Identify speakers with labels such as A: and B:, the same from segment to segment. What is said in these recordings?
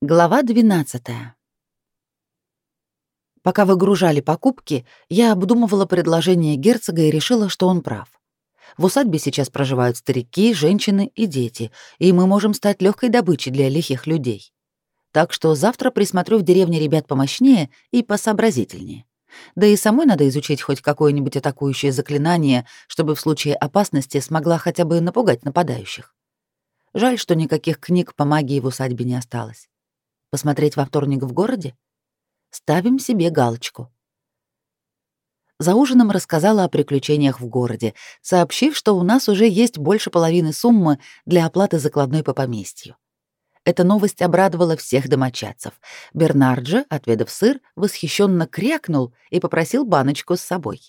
A: Глава 12. Пока выгружали покупки, я обдумывала предложение герцога и решила, что он прав. В усадьбе сейчас проживают старики, женщины и дети, и мы можем стать легкой добычей для лихих людей. Так что завтра присмотрю в деревне ребят помощнее и посообразительнее. Да и самой надо изучить хоть какое-нибудь атакующее заклинание, чтобы в случае опасности смогла хотя бы напугать нападающих. Жаль, что никаких книг по магии в усадьбе не осталось. Посмотреть во вторник в городе? Ставим себе галочку. За ужином рассказала о приключениях в городе, сообщив, что у нас уже есть больше половины суммы для оплаты закладной по поместью. Эта новость обрадовала всех домочадцев. Бернард же, отведав сыр, восхищенно крякнул и попросил баночку с собой.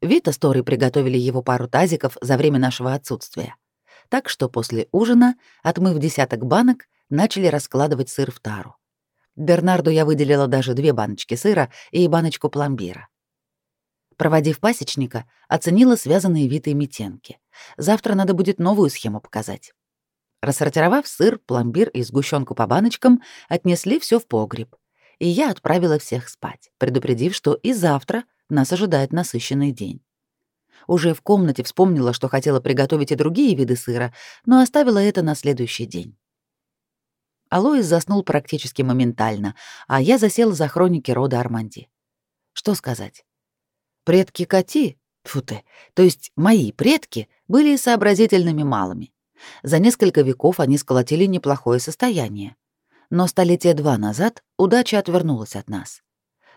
A: Вита с Торой приготовили его пару тазиков за время нашего отсутствия. Так что после ужина, отмыв десяток банок, начали раскладывать сыр в тару. Бернарду я выделила даже две баночки сыра и баночку пломбира. Проводив пасечника, оценила связанные витой метенки. Завтра надо будет новую схему показать. Рассортировав сыр, пломбир и сгущенку по баночкам, отнесли все в погреб. И я отправила всех спать, предупредив, что и завтра нас ожидает насыщенный день. Уже в комнате вспомнила, что хотела приготовить и другие виды сыра, но оставила это на следующий день. Алоис заснул практически моментально, а я засела за хроники рода Арманди. Что сказать? Предки Кати, фу ты, то есть мои предки, были сообразительными малыми. За несколько веков они сколотили неплохое состояние. Но столетия два назад удача отвернулась от нас.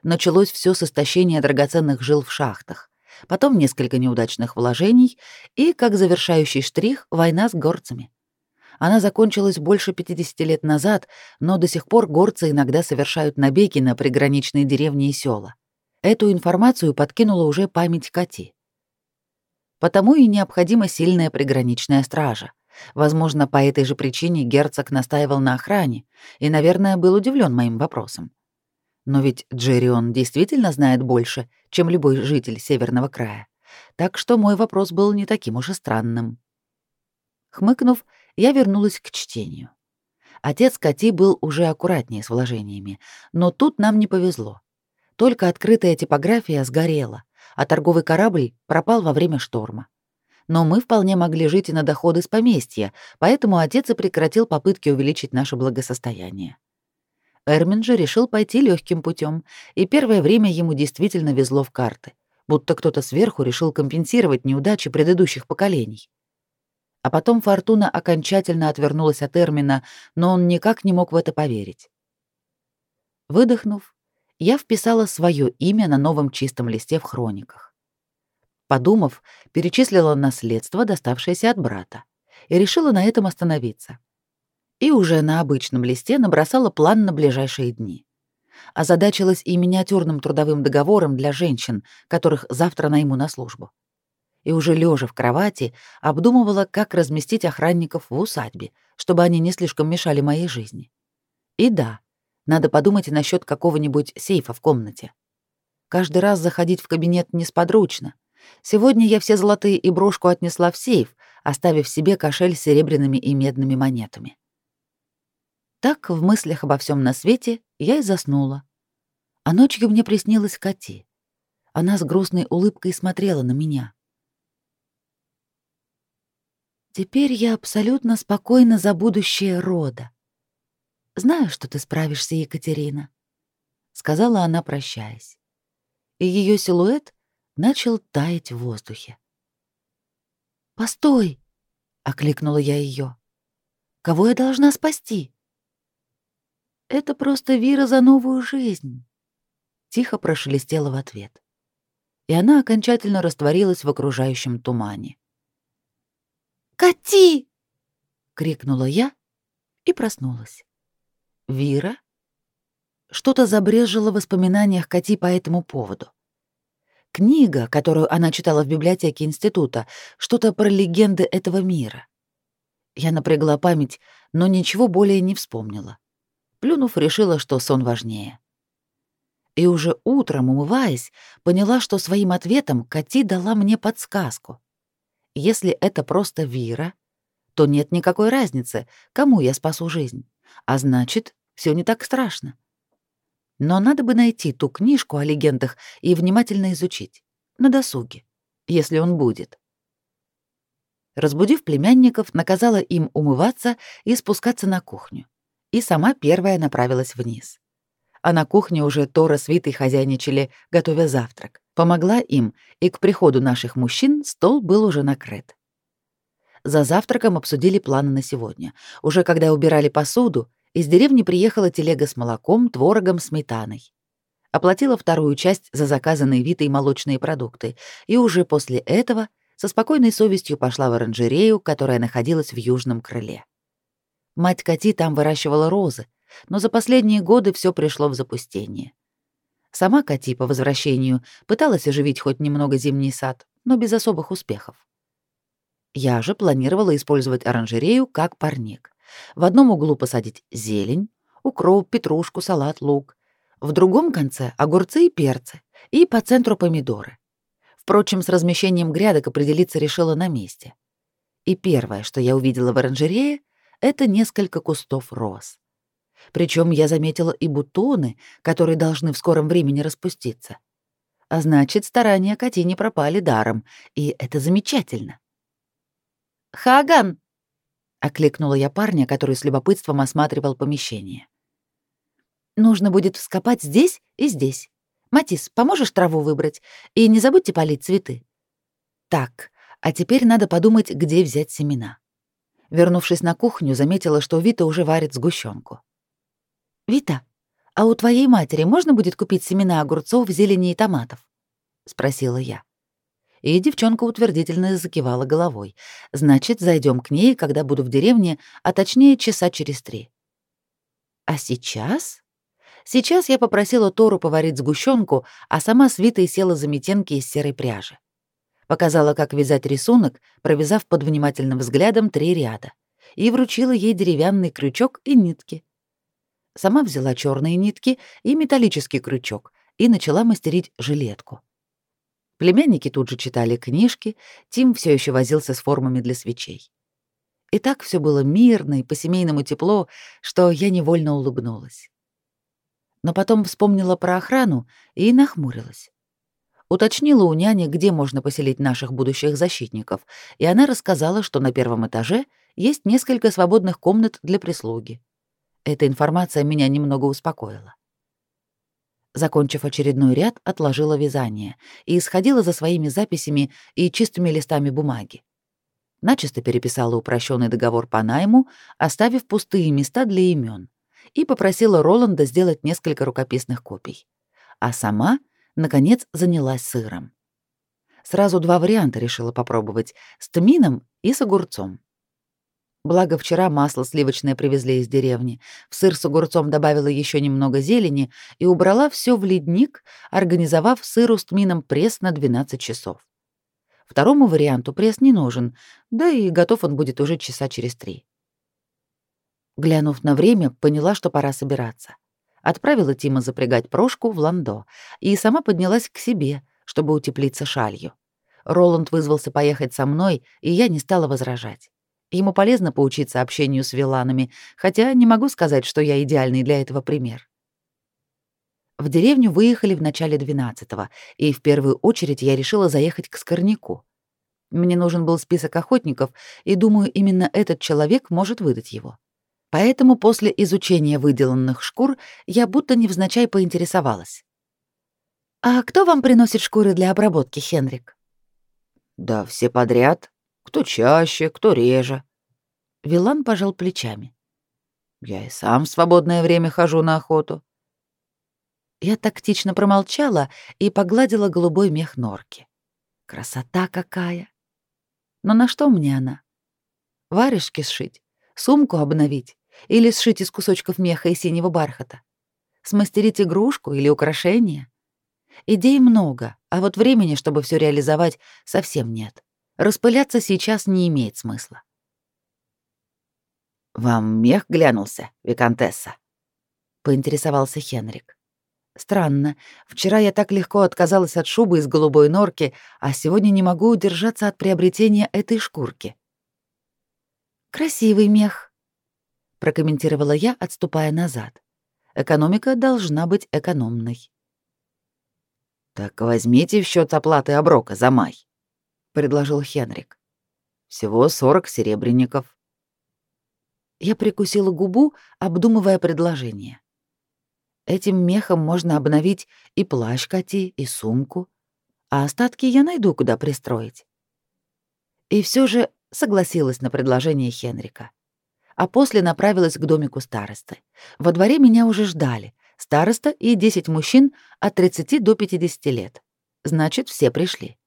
A: Началось все с истощения драгоценных жил в шахтах, потом несколько неудачных вложений и, как завершающий штрих, война с горцами. Она закончилась больше 50 лет назад, но до сих пор горцы иногда совершают набеги на приграничные деревни и села. Эту информацию подкинула уже память Кати. Потому и необходима сильная приграничная стража. Возможно, по этой же причине герцог настаивал на охране и, наверное, был удивлен моим вопросом. Но ведь Джеррион действительно знает больше, чем любой житель Северного края. Так что мой вопрос был не таким уж и странным. Хмыкнув, я вернулась к чтению. Отец Кати был уже аккуратнее с вложениями, но тут нам не повезло. Только открытая типография сгорела, а торговый корабль пропал во время шторма. Но мы вполне могли жить и на доходы с поместья, поэтому отец и прекратил попытки увеличить наше благосостояние. Эрмин же решил пойти легким путем, и первое время ему действительно везло в карты, будто кто-то сверху решил компенсировать неудачи предыдущих поколений. А потом Фортуна окончательно отвернулась от Эрмина, но он никак не мог в это поверить. Выдохнув, я вписала свое имя на новом чистом листе в хрониках. Подумав, перечислила наследство, доставшееся от брата, и решила на этом остановиться. И уже на обычном листе набросала план на ближайшие дни. Озадачилась и миниатюрным трудовым договором для женщин, которых завтра найму на службу и уже лежа в кровати обдумывала, как разместить охранников в усадьбе, чтобы они не слишком мешали моей жизни. И да, надо подумать и насчет какого-нибудь сейфа в комнате. Каждый раз заходить в кабинет несподручно. Сегодня я все золотые и брошку отнесла в сейф, оставив себе кошель с серебряными и медными монетами. Так, в мыслях обо всем на свете, я и заснула. А ночью мне приснилась Кати. Она с грустной улыбкой смотрела на меня. Теперь я абсолютно спокойна за будущее рода. Знаю, что ты справишься, Екатерина, сказала она, прощаясь. И ее силуэт начал таять в воздухе. Постой, окликнула я ее. Кого я должна спасти? Это просто вира за новую жизнь, тихо прошелестела в ответ. И она окончательно растворилась в окружающем тумане. «Кати!» — крикнула я и проснулась. «Вира?» Что-то забрежило в воспоминаниях Кати по этому поводу. Книга, которую она читала в библиотеке института, что-то про легенды этого мира. Я напрягла память, но ничего более не вспомнила. Плюнув, решила, что сон важнее. И уже утром, умываясь, поняла, что своим ответом Кати дала мне подсказку. Если это просто Вира, то нет никакой разницы, кому я спасу жизнь. А значит, все не так страшно. Но надо бы найти ту книжку о легендах и внимательно изучить. На досуге, если он будет. Разбудив племянников, наказала им умываться и спускаться на кухню. И сама первая направилась вниз. А на кухне уже Тора с Витой хозяйничали, готовя завтрак. Помогла им, и к приходу наших мужчин стол был уже накрыт. За завтраком обсудили планы на сегодня. Уже когда убирали посуду, из деревни приехала телега с молоком, творогом, сметаной. Оплатила вторую часть за заказанные Витой молочные продукты, и уже после этого со спокойной совестью пошла в оранжерею, которая находилась в южном крыле. Мать Кати там выращивала розы, но за последние годы все пришло в запустение. Сама Кати по возвращению пыталась оживить хоть немного зимний сад, но без особых успехов. Я же планировала использовать оранжерею как парник. В одном углу посадить зелень, укроп, петрушку, салат, лук. В другом конце — огурцы и перцы. И по центру помидоры. Впрочем, с размещением грядок определиться решила на месте. И первое, что я увидела в оранжерее, это несколько кустов роз. Причем я заметила и бутоны, которые должны в скором времени распуститься. А значит, старания Кати не пропали даром, и это замечательно. «Хаган!» — окликнула я парня, который с любопытством осматривал помещение. «Нужно будет вскопать здесь и здесь. Матис, поможешь траву выбрать? И не забудьте полить цветы». «Так, а теперь надо подумать, где взять семена». Вернувшись на кухню, заметила, что Вита уже варит сгущенку. «Вита, а у твоей матери можно будет купить семена огурцов, зелени и томатов?» — спросила я. И девчонка утвердительно закивала головой. Значит, зайдем к ней, когда буду в деревне, а точнее часа через три. А сейчас? Сейчас я попросила Тору поварить сгущенку, а сама с Витой села за метенки из серой пряжи. Показала, как вязать рисунок, провязав под внимательным взглядом три ряда, и вручила ей деревянный крючок и нитки. Сама взяла черные нитки и металлический крючок и начала мастерить жилетку. Племянники тут же читали книжки, Тим все еще возился с формами для свечей. И так все было мирно и по-семейному тепло, что я невольно улыбнулась. Но потом вспомнила про охрану и нахмурилась. Уточнила у няни, где можно поселить наших будущих защитников, и она рассказала, что на первом этаже есть несколько свободных комнат для прислуги. Эта информация меня немного успокоила. Закончив очередной ряд, отложила вязание и сходила за своими записями и чистыми листами бумаги. Начисто переписала упрощенный договор по найму, оставив пустые места для имен, и попросила Роланда сделать несколько рукописных копий. А сама, наконец, занялась сыром. Сразу два варианта решила попробовать — с тмином и с огурцом. Благо, вчера масло сливочное привезли из деревни. В сыр с огурцом добавила еще немного зелени и убрала все в ледник, организовав сыру с тмином пресс на 12 часов. Второму варианту пресс не нужен, да и готов он будет уже часа через три. Глянув на время, поняла, что пора собираться. Отправила Тима запрягать прошку в ландо и сама поднялась к себе, чтобы утеплиться шалью. Роланд вызвался поехать со мной, и я не стала возражать. Ему полезно поучиться общению с виланами, хотя не могу сказать, что я идеальный для этого пример. В деревню выехали в начале 12-го, и в первую очередь я решила заехать к Скорняку. Мне нужен был список охотников, и думаю, именно этот человек может выдать его. Поэтому после изучения выделанных шкур я будто невзначай поинтересовалась. «А кто вам приносит шкуры для обработки, Хенрик?» «Да все подряд. Кто чаще, кто реже. Вилан пожал плечами. Я и сам в свободное время хожу на охоту. Я тактично промолчала и погладила голубой мех норки. Красота какая! Но на что мне она? Варежки сшить, сумку обновить или сшить из кусочков меха и синего бархата? Смастерить игрушку или украшение? Идей много, а вот времени, чтобы все реализовать, совсем нет. Распыляться сейчас не имеет смысла. «Вам мех глянулся, виконтесса?» — поинтересовался Хенрик. «Странно. Вчера я так легко отказалась от шубы из голубой норки, а сегодня не могу удержаться от приобретения этой шкурки». «Красивый мех», — прокомментировала я, отступая назад. Экономика должна быть экономной. «Так возьмите в счет оплаты оброка за май», — предложил Хенрик. «Всего сорок серебряников». Я прикусила губу, обдумывая предложение. Этим мехом можно обновить и плащ Кати, и сумку, а остатки я найду, куда пристроить. И все же согласилась на предложение Хенрика. А после направилась к домику старосты. Во дворе меня уже ждали. Староста и 10 мужчин от 30 до 50 лет. Значит, все пришли.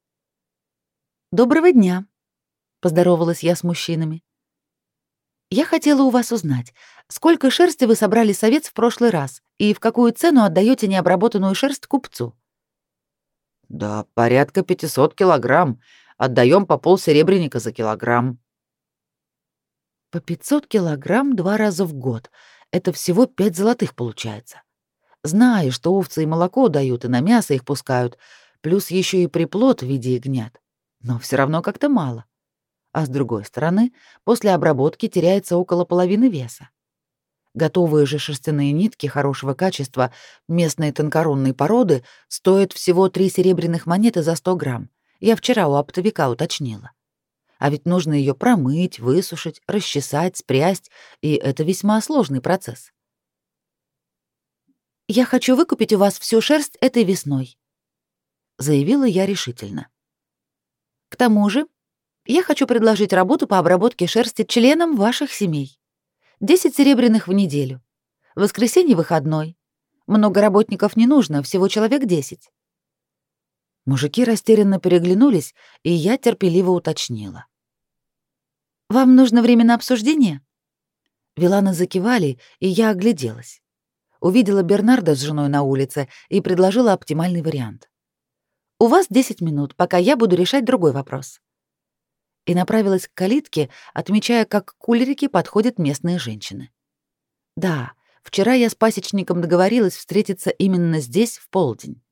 A: «Доброго дня», — поздоровалась я с мужчинами. «Я хотела у вас узнать, сколько шерсти вы собрали с овец в прошлый раз и в какую цену отдаете необработанную шерсть купцу?»
B: «Да, порядка 500 килограмм. Отдаем по пол серебряника за килограмм».
A: «По 500 килограмм два раза в год. Это всего пять золотых получается. Знаю, что овцы и молоко дают, и на мясо их пускают, плюс еще и приплод в виде ягнят. Но все равно как-то мало. А с другой стороны, после обработки теряется около половины веса. Готовые же шерстяные нитки хорошего качества местной тонкорунной породы стоят всего три серебряных монеты за 100 грамм. Я вчера у оптовика уточнила. А ведь нужно ее промыть, высушить, расчесать, спрясть, и это весьма сложный процесс. «Я хочу выкупить у вас всю шерсть этой весной», — заявила я решительно. «К тому же я хочу предложить работу по обработке шерсти членам ваших семей. Десять серебряных в неделю. Воскресенье выходной. Много работников не нужно, всего человек десять». Мужики растерянно переглянулись, и я терпеливо уточнила. «Вам нужно время на обсуждение?» Виланы закивали, и я огляделась увидела Бернарда с женой на улице и предложила оптимальный вариант. «У вас 10 минут, пока я буду решать другой вопрос». И направилась к калитке, отмечая, как к кулерике подходят местные женщины. «Да, вчера я с пасечником договорилась встретиться именно здесь в полдень».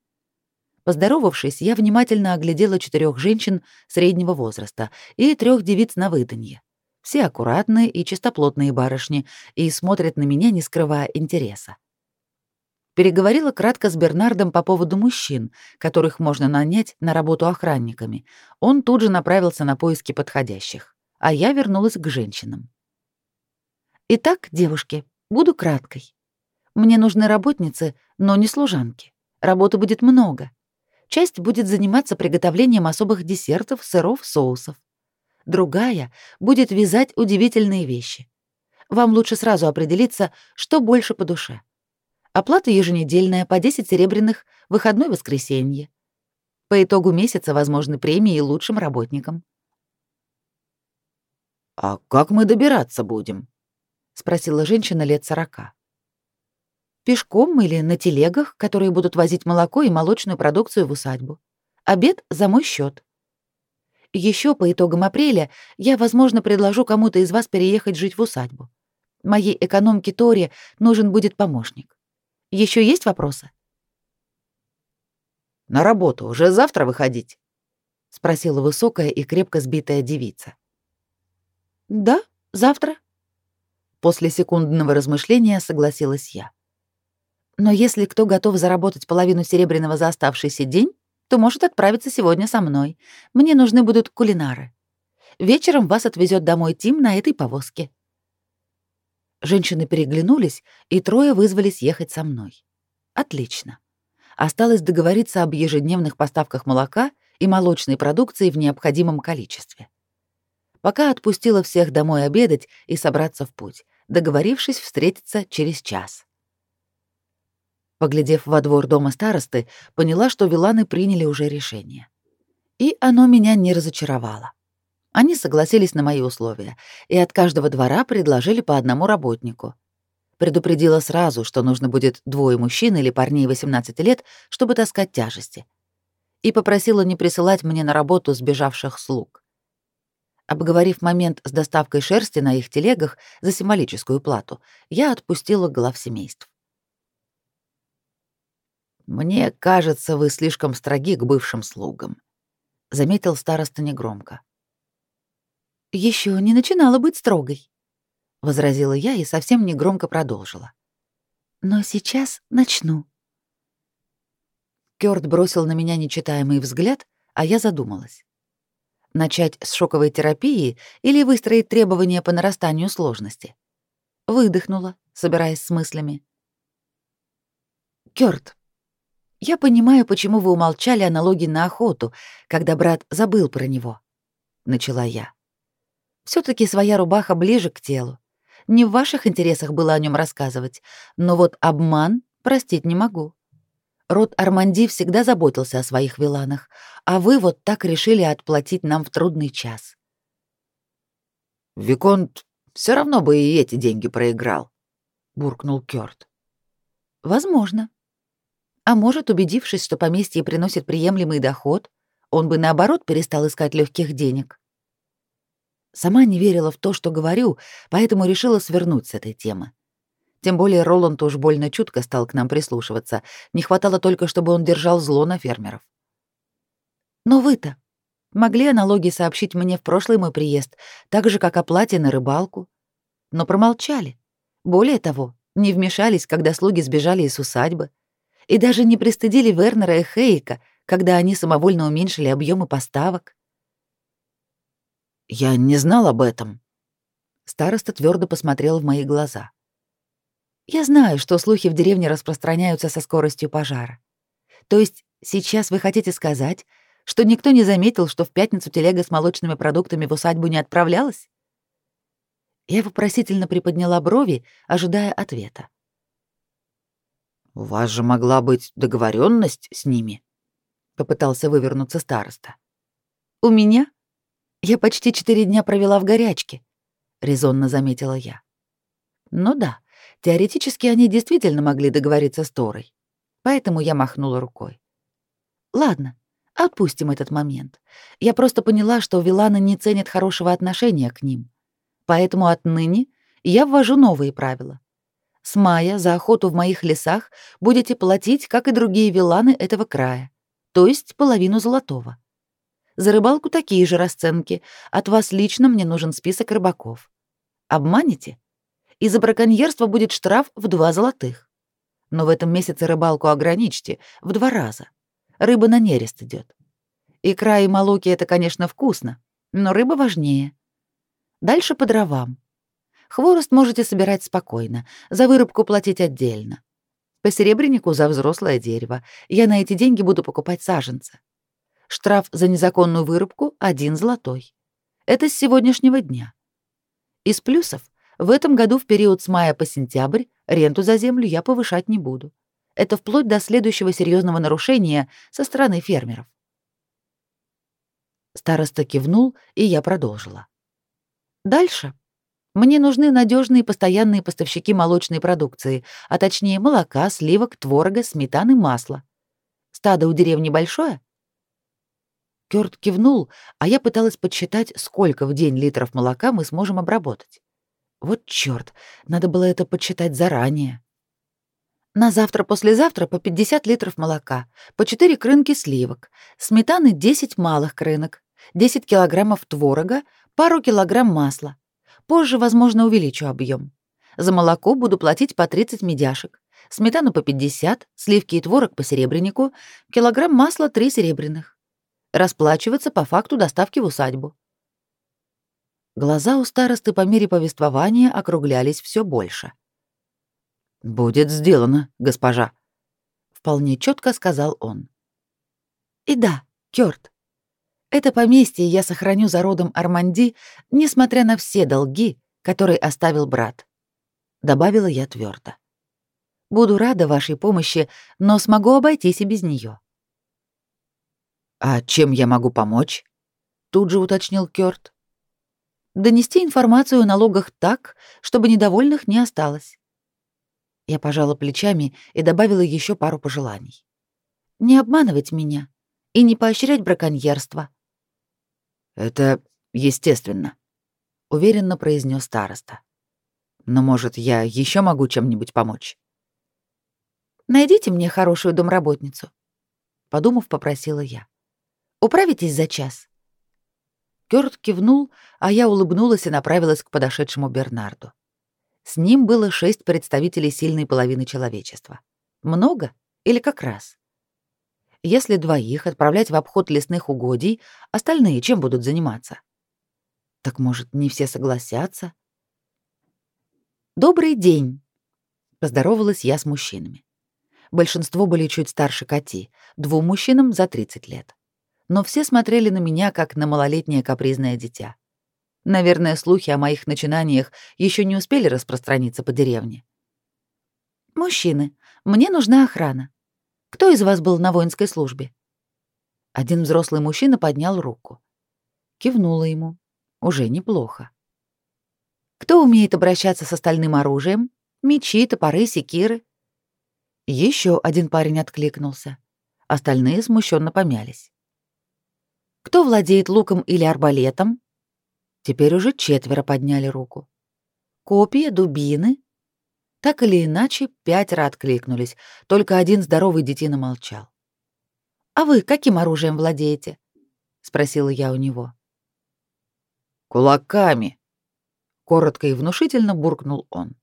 A: Поздоровавшись, я внимательно оглядела четырех женщин среднего возраста и трех девиц на выданье. Все аккуратные и чистоплотные барышни и смотрят на меня, не скрывая интереса. Переговорила кратко с Бернардом по поводу мужчин, которых можно нанять на работу охранниками. Он тут же направился на поиски подходящих, а я вернулась к женщинам. Итак, девушки, буду краткой. Мне нужны работницы, но не служанки. Работы будет много. Часть будет заниматься приготовлением особых десертов, сыров, соусов. Другая будет вязать удивительные вещи. Вам лучше сразу определиться, что больше по душе — Оплата еженедельная по 10 серебряных, выходной воскресенье. По итогу месяца возможны премии лучшим работникам.
B: «А как мы добираться будем?» — спросила женщина лет сорока.
A: «Пешком или на телегах, которые будут возить молоко и молочную продукцию в усадьбу. Обед за мой счет. Еще по итогам апреля я, возможно, предложу кому-то из вас переехать жить в усадьбу. Моей экономке Тори нужен будет помощник. Еще есть вопросы?
B: На работу уже завтра выходить?
A: спросила высокая и крепко сбитая девица. Да, завтра. После секундного размышления согласилась я. Но если кто готов заработать половину серебряного за оставшийся день, то может отправиться сегодня со мной. Мне нужны будут кулинары. Вечером вас отвезет домой Тим на этой повозке. Женщины переглянулись, и трое вызвались ехать со мной. Отлично. Осталось договориться об ежедневных поставках молока и молочной продукции в необходимом количестве. Пока отпустила всех домой обедать и собраться в путь, договорившись встретиться через час. Поглядев во двор дома старосты, поняла, что виланы приняли уже решение. И оно меня не разочаровало. Они согласились на мои условия и от каждого двора предложили по одному работнику. Предупредила сразу, что нужно будет двое мужчин или парней 18 лет, чтобы таскать тяжести. И попросила не присылать мне на работу сбежавших слуг. Обговорив момент с доставкой шерсти на их телегах за символическую плату, я отпустила глав семейств.
B: «Мне кажется, вы слишком строги к бывшим слугам», — заметил староста негромко.
A: Еще не начинала быть строгой, возразила я и совсем негромко продолжила. Но сейчас начну. Кёрт бросил на меня нечитаемый взгляд, а я задумалась. Начать с шоковой терапии или выстроить требования по нарастанию сложности? Выдохнула, собираясь с мыслями. Кёрт, я понимаю, почему вы умолчали о налоге на охоту, когда брат забыл про него, начала я. Все таки своя рубаха ближе к телу. Не в ваших интересах было о нем рассказывать, но вот обман простить не могу. Род Арманди всегда заботился о своих виланах, а вы вот так решили отплатить нам в трудный час.
B: Виконт все равно бы и эти деньги проиграл, буркнул Кёрт.
A: Возможно. А может, убедившись, что поместье приносит приемлемый доход, он бы наоборот перестал искать легких денег. Сама не верила в то, что говорю, поэтому решила свернуть с этой темы. Тем более Роланд уж больно чутко стал к нам прислушиваться. Не хватало только, чтобы он держал зло на фермеров. Но вы-то могли о налоге сообщить мне в прошлый мой приезд, так же, как о плате на рыбалку. Но промолчали. Более того, не вмешались, когда слуги сбежали из усадьбы. И даже не пристыдили Вернера и Хейка, когда они самовольно уменьшили объемы поставок.
B: «Я не знал об этом».
A: Староста твердо посмотрел в мои глаза. Я знаю, что слухи в деревне распространяются со скоростью пожара. То есть сейчас вы хотите сказать, что никто не заметил, что в пятницу телега с молочными продуктами в усадьбу не отправлялась? Я вопросительно приподняла брови, ожидая ответа.
B: «У вас же могла быть договоренность с ними», — попытался вывернуться староста.
A: «У меня? Я почти четыре дня провела в горячке», — резонно заметила я. «Ну да, Теоретически они действительно могли договориться с Торой. Поэтому я махнула рукой. Ладно, отпустим этот момент. Я просто поняла, что Вилана не ценит хорошего отношения к ним. Поэтому отныне я ввожу новые правила. С мая за охоту в моих лесах будете платить, как и другие виланы этого края, то есть половину золотого. За рыбалку такие же расценки. От вас лично мне нужен список рыбаков. Обманете? и за браконьерство будет штраф в два золотых. Но в этом месяце рыбалку ограничьте в два раза. Рыба на нерест идет. Икра и молоки — это, конечно, вкусно, но рыба важнее. Дальше по дровам. Хворост можете собирать спокойно, за вырубку платить отдельно. По серебрянику за взрослое дерево. Я на эти деньги буду покупать саженцы. Штраф за незаконную вырубку — один золотой. Это с сегодняшнего дня. Из плюсов в этом году в период с мая по сентябрь ренту за землю я повышать не буду. Это вплоть до следующего серьезного нарушения со стороны фермеров. Староста кивнул, и я продолжила. Дальше. Мне нужны надежные постоянные поставщики молочной продукции, а точнее молока, сливок, творога, сметаны, масла. Стадо у деревни большое? Кёрт кивнул, а я пыталась подсчитать, сколько в день литров молока мы сможем обработать. Вот чёрт, надо было это подсчитать заранее. На завтра-послезавтра по 50 литров молока, по 4 крынки сливок, сметаны 10 малых крынок, 10 килограммов творога, пару килограмм масла. Позже, возможно, увеличу объем. За молоко буду платить по 30 медяшек, сметану по 50, сливки и творог по серебрянику, килограмм масла 3 серебряных. Расплачиваться по факту доставки в усадьбу. Глаза у старосты по мере повествования округлялись все больше. «Будет сделано, госпожа», — вполне четко сказал он. «И да, Кёрт, это поместье я сохраню за родом Арманди, несмотря на все долги, которые оставил брат», — добавила я твердо. «Буду рада вашей помощи, но смогу обойтись и без нее.
B: «А чем я могу помочь?» — тут же уточнил Кёрт
A: донести информацию о налогах так, чтобы недовольных не осталось. Я пожала плечами и добавила еще пару пожеланий. Не обманывать меня и не поощрять браконьерство.
B: Это естественно, уверенно произнес староста. Но, может, я еще могу чем-нибудь помочь?
A: Найдите мне хорошую домработницу, подумав, попросила я. Управитесь за час. Кёрт кивнул, а я улыбнулась и направилась к подошедшему Бернарду. С ним было шесть представителей сильной половины человечества. Много или как раз? Если двоих отправлять в обход лесных угодий, остальные чем будут заниматься? Так, может, не все согласятся? «Добрый день!» — поздоровалась я с мужчинами. Большинство были чуть старше Кати, двум мужчинам за 30 лет. Но все смотрели на меня, как на малолетнее капризное дитя. Наверное, слухи о моих начинаниях еще не успели распространиться по деревне. «Мужчины, мне нужна охрана. Кто из вас был на воинской службе?» Один взрослый мужчина поднял руку. Кивнула ему. Уже неплохо. «Кто умеет обращаться с остальным оружием? Мечи, топоры, секиры?» Еще один парень откликнулся. Остальные смущенно помялись. «Кто владеет луком или арбалетом?» Теперь уже четверо подняли руку. «Копья, дубины?» Так или иначе, пятеро откликнулись, только один здоровый детина молчал. «А вы каким оружием владеете?» — спросила я у него.
B: «Кулаками!» — коротко и внушительно буркнул он.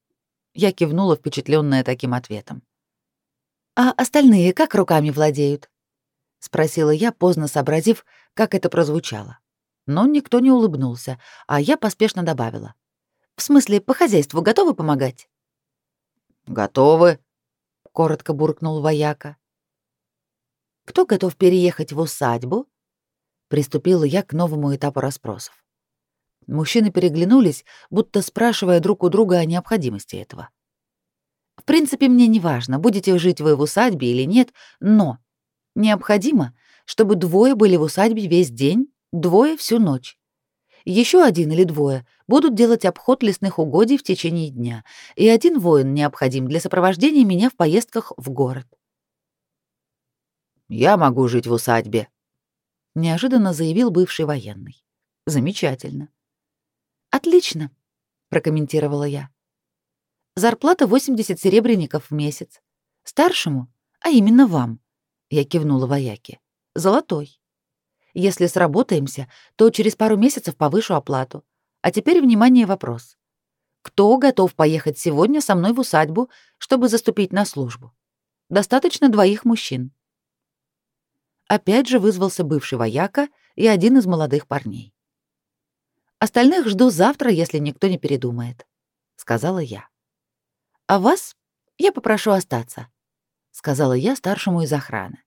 B: Я кивнула, впечатленная таким ответом.
A: «А остальные как руками владеют?» — спросила я, поздно сообразив, как это прозвучало. Но никто не улыбнулся, а я поспешно добавила. «В смысле, по хозяйству готовы помогать?»
B: «Готовы», — коротко буркнул вояка.
A: «Кто готов переехать в усадьбу?» Приступила я к новому этапу расспросов. Мужчины переглянулись, будто спрашивая друг у друга о необходимости этого. В принципе, мне не важно, будете жить вы в усадьбе или нет, но необходимо, чтобы двое были в усадьбе весь день, двое всю ночь. Еще один или двое будут делать обход лесных угодий в течение дня, и один воин необходим для сопровождения меня в поездках в город.
B: «Я могу жить в усадьбе», —
A: неожиданно заявил бывший военный. «Замечательно». «Отлично», — прокомментировала я. «Зарплата 80 серебряников в месяц. Старшему, а именно вам», — я кивнула вояке, — «золотой». Если сработаемся, то через пару месяцев повышу оплату. А теперь, внимание, вопрос. Кто готов поехать сегодня со мной в усадьбу, чтобы заступить на службу? Достаточно двоих мужчин. Опять же вызвался бывший вояка и один из молодых парней. Остальных жду завтра, если никто не передумает, сказала я. А вас я попрошу остаться, сказала я старшему из охраны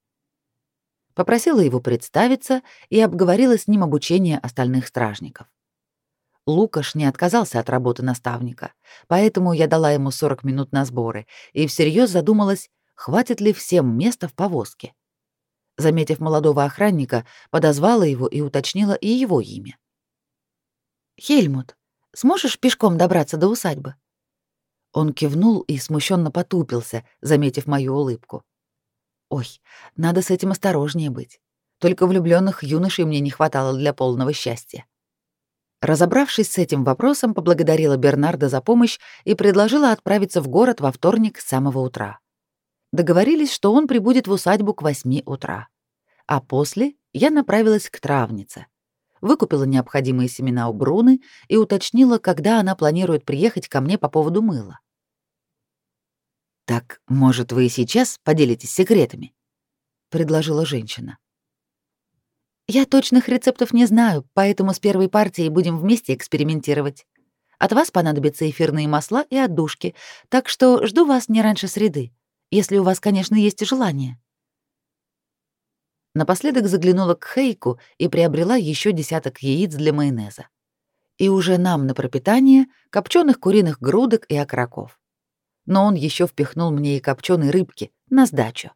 A: попросила его представиться и обговорила с ним обучение остальных стражников. Лукаш не отказался от работы наставника, поэтому я дала ему 40 минут на сборы и всерьез задумалась, хватит ли всем места в повозке. Заметив молодого охранника, подозвала его и уточнила и его имя. «Хельмут, сможешь пешком добраться до усадьбы?» Он кивнул и смущенно потупился, заметив мою улыбку. Ой, надо с этим осторожнее быть. Только влюбленных юношей мне не хватало для полного счастья. Разобравшись с этим вопросом, поблагодарила Бернарда за помощь и предложила отправиться в город во вторник с самого утра. Договорились, что он прибудет в усадьбу к восьми утра. А после я направилась к травнице. Выкупила необходимые семена у Бруны и уточнила, когда она планирует приехать ко мне по поводу мыла. «Так, может, вы и сейчас поделитесь секретами?» — предложила женщина. «Я точных рецептов не знаю, поэтому с первой партией будем вместе экспериментировать. От вас понадобятся эфирные масла и отдушки, так что жду вас не раньше среды, если у вас, конечно, есть желание». Напоследок заглянула к Хейку и приобрела еще десяток яиц для майонеза. И уже нам на пропитание копченых куриных грудок и окороков но он еще впихнул мне и копченой рыбки на сдачу.